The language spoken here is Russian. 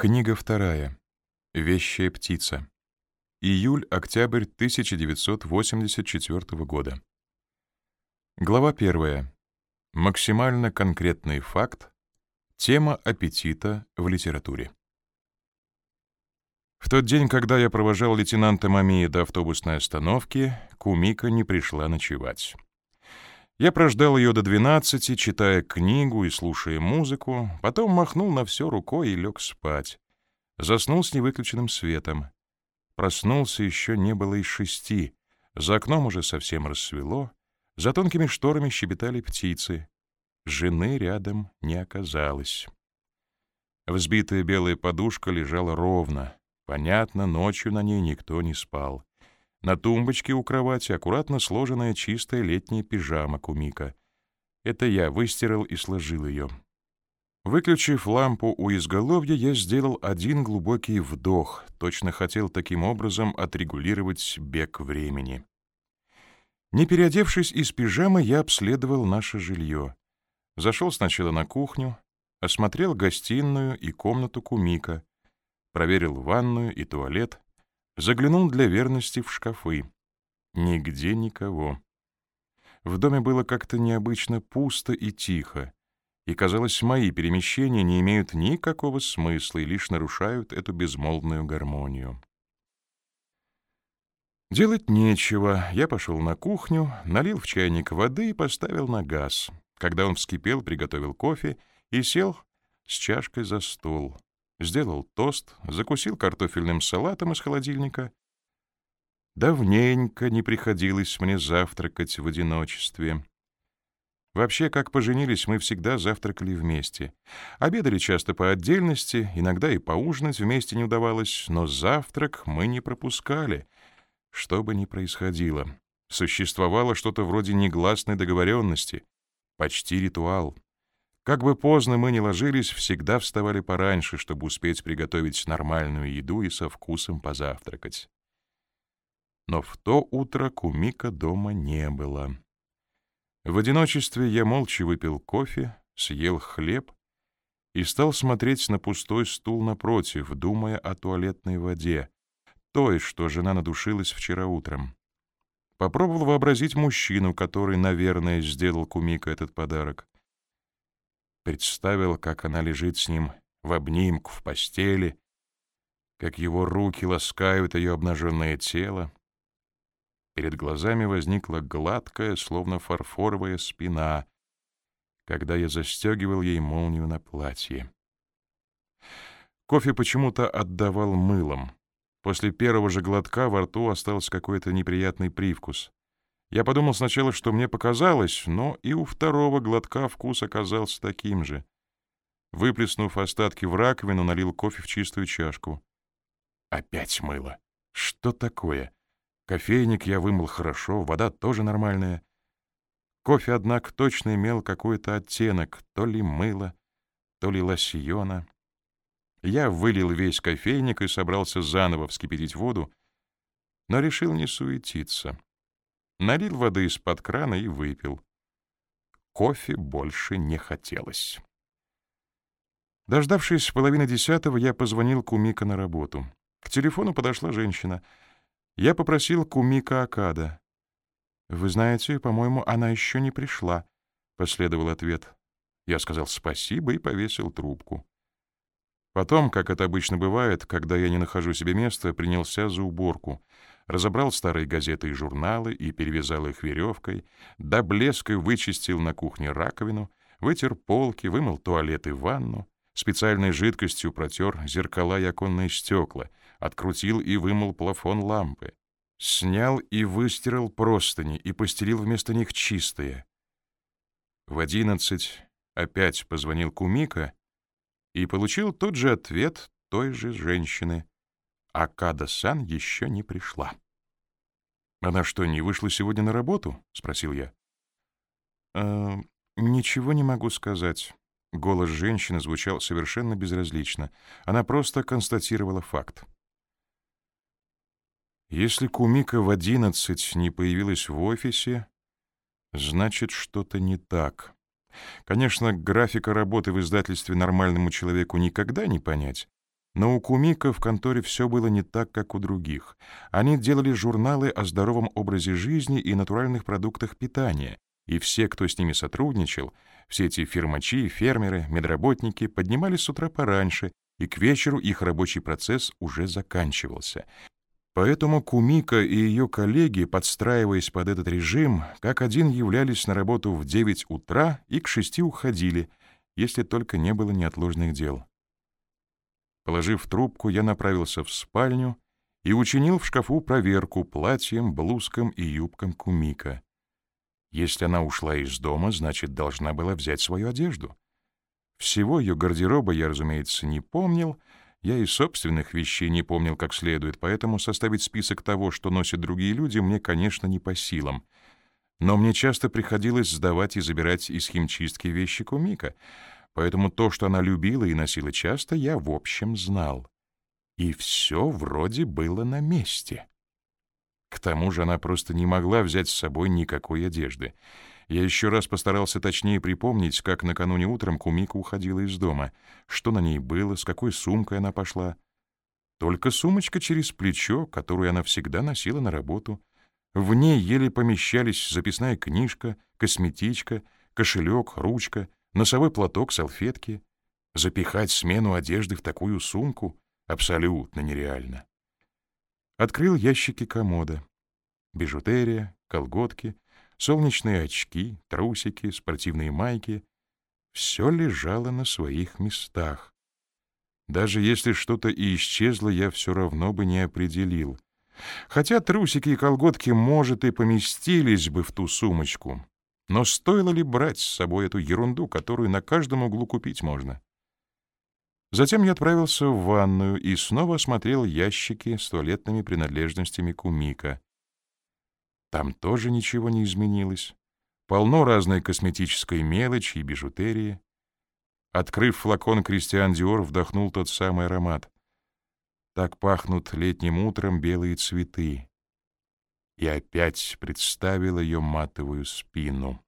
Книга вторая. Вещая птица. Июль-октябрь 1984 года. Глава первая. Максимально конкретный факт. Тема аппетита в литературе. В тот день, когда я провожал лейтенанта Мамии до автобусной остановки, Кумика не пришла ночевать. Я прождал ее до двенадцати, читая книгу и слушая музыку, потом махнул на все рукой и лег спать. Заснул с невыключенным светом. Проснулся еще не было и шести. За окном уже совсем рассвело. За тонкими шторами щебетали птицы. Жены рядом не оказалось. Взбитая белая подушка лежала ровно. Понятно, ночью на ней никто не спал. На тумбочке у кровати аккуратно сложенная чистая летняя пижама Кумика. Это я выстирал и сложил ее. Выключив лампу у изголовья, я сделал один глубокий вдох, точно хотел таким образом отрегулировать бег времени. Не переодевшись из пижамы, я обследовал наше жилье. Зашел сначала на кухню, осмотрел гостиную и комнату Кумика, проверил ванную и туалет, Заглянул для верности в шкафы. Нигде никого. В доме было как-то необычно пусто и тихо, и, казалось, мои перемещения не имеют никакого смысла и лишь нарушают эту безмолвную гармонию. Делать нечего. Я пошел на кухню, налил в чайник воды и поставил на газ. Когда он вскипел, приготовил кофе и сел с чашкой за стол сделал тост, закусил картофельным салатом из холодильника. Давненько не приходилось мне завтракать в одиночестве. Вообще, как поженились, мы всегда завтракали вместе. Обедали часто по отдельности, иногда и поужинать вместе не удавалось, но завтрак мы не пропускали, что бы ни происходило. Существовало что-то вроде негласной договоренности, почти ритуал. Как бы поздно мы ни ложились, всегда вставали пораньше, чтобы успеть приготовить нормальную еду и со вкусом позавтракать. Но в то утро Кумика дома не было. В одиночестве я молча выпил кофе, съел хлеб и стал смотреть на пустой стул напротив, думая о туалетной воде, той, что жена надушилась вчера утром. Попробовал вообразить мужчину, который, наверное, сделал Кумика этот подарок представил, как она лежит с ним в обнимку в постели, как его руки ласкают ее обнаженное тело. Перед глазами возникла гладкая, словно фарфоровая спина, когда я застегивал ей молнию на платье. Кофе почему-то отдавал мылом. После первого же глотка во рту остался какой-то неприятный привкус. Я подумал сначала, что мне показалось, но и у второго глотка вкус оказался таким же. Выплеснув остатки в раковину, налил кофе в чистую чашку. Опять мыло. Что такое? Кофейник я вымыл хорошо, вода тоже нормальная. Кофе, однако, точно имел какой-то оттенок, то ли мыло, то ли лосьона. Я вылил весь кофейник и собрался заново вскипятить воду, но решил не суетиться. Налил воды из-под крана и выпил. Кофе больше не хотелось. Дождавшись половины десятого, я позвонил Кумика на работу. К телефону подошла женщина. Я попросил Кумика Акада. «Вы знаете, по-моему, она еще не пришла», — последовал ответ. Я сказал спасибо и повесил трубку. Потом, как это обычно бывает, когда я не нахожу себе места, принялся за уборку — разобрал старые газеты и журналы и перевязал их веревкой, до блеска вычистил на кухне раковину, вытер полки, вымыл туалет и ванну, специальной жидкостью протер зеркала и оконные стекла, открутил и вымыл плафон лампы, снял и выстирал простыни и постелил вместо них чистые. В одиннадцать опять позвонил Кумика и получил тот же ответ той же женщины — а Када-сан еще не пришла. «Она что, не вышла сегодня на работу?» — спросил я. «Э, «Ничего не могу сказать». Голос женщины звучал совершенно безразлично. Она просто констатировала факт. Если Кумика в одиннадцать не появилась в офисе, значит, что-то не так. Конечно, графика работы в издательстве нормальному человеку никогда не понять, Но у Кумика в конторе все было не так, как у других. Они делали журналы о здоровом образе жизни и натуральных продуктах питания, и все, кто с ними сотрудничал, все эти фирмачи, фермеры, медработники поднимались с утра пораньше, и к вечеру их рабочий процесс уже заканчивался. Поэтому Кумика и ее коллеги, подстраиваясь под этот режим, как один являлись на работу в 9 утра и к 6 уходили, если только не было неотложных дел. Положив трубку, я направился в спальню и учинил в шкафу проверку платьем, блузкам и юбкам Кумика. Если она ушла из дома, значит, должна была взять свою одежду. Всего ее гардероба я, разумеется, не помнил, я и собственных вещей не помнил как следует, поэтому составить список того, что носят другие люди, мне, конечно, не по силам. Но мне часто приходилось сдавать и забирать из химчистки вещи Кумика — поэтому то, что она любила и носила часто, я в общем знал. И все вроде было на месте. К тому же она просто не могла взять с собой никакой одежды. Я еще раз постарался точнее припомнить, как накануне утром Кумика уходила из дома, что на ней было, с какой сумкой она пошла. Только сумочка через плечо, которую она всегда носила на работу. В ней еле помещались записная книжка, косметичка, кошелек, ручка — носовой платок, салфетки. Запихать смену одежды в такую сумку абсолютно нереально. Открыл ящики комода. Бижутерия, колготки, солнечные очки, трусики, спортивные майки — все лежало на своих местах. Даже если что-то и исчезло, я все равно бы не определил. Хотя трусики и колготки, может, и поместились бы в ту сумочку, но стоило ли брать с собой эту ерунду, которую на каждом углу купить можно? Затем я отправился в ванную и снова осмотрел ящики с туалетными принадлежностями Кумика. Там тоже ничего не изменилось. Полно разной косметической мелочи и бижутерии. Открыв флакон, Кристиан Диор вдохнул тот самый аромат. Так пахнут летним утром белые цветы и опять представил ее матовую спину.